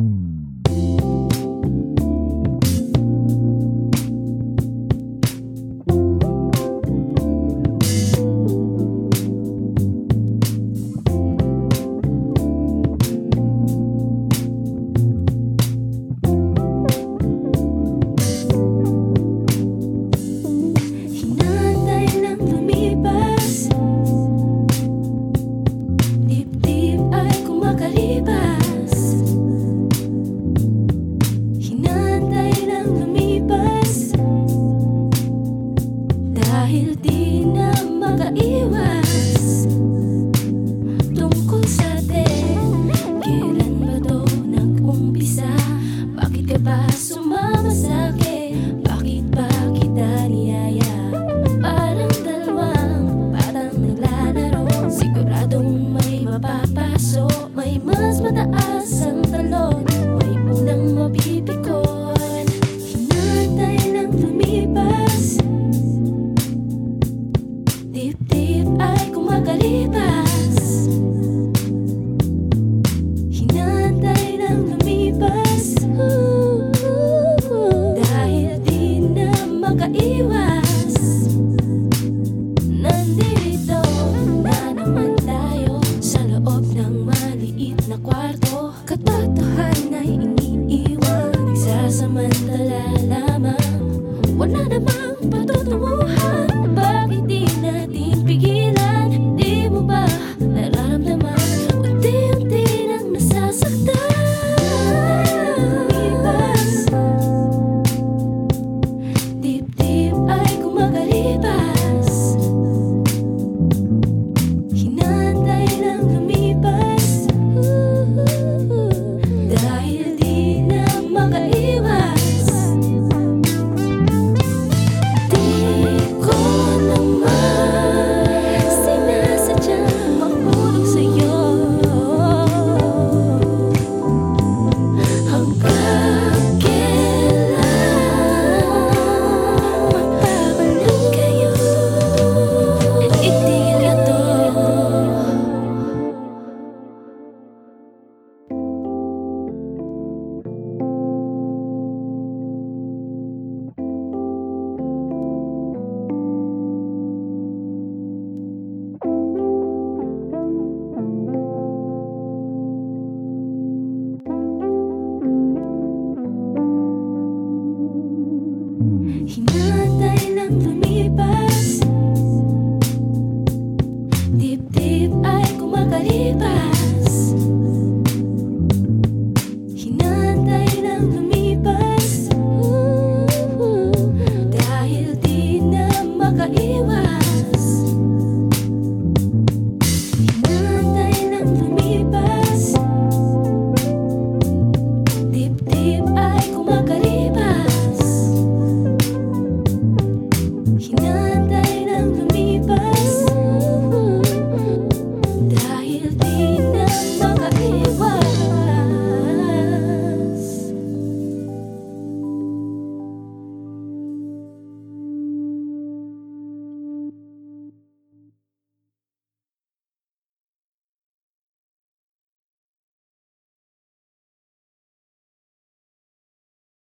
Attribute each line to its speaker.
Speaker 1: Mm. Dahil di na makaiwas samantala lang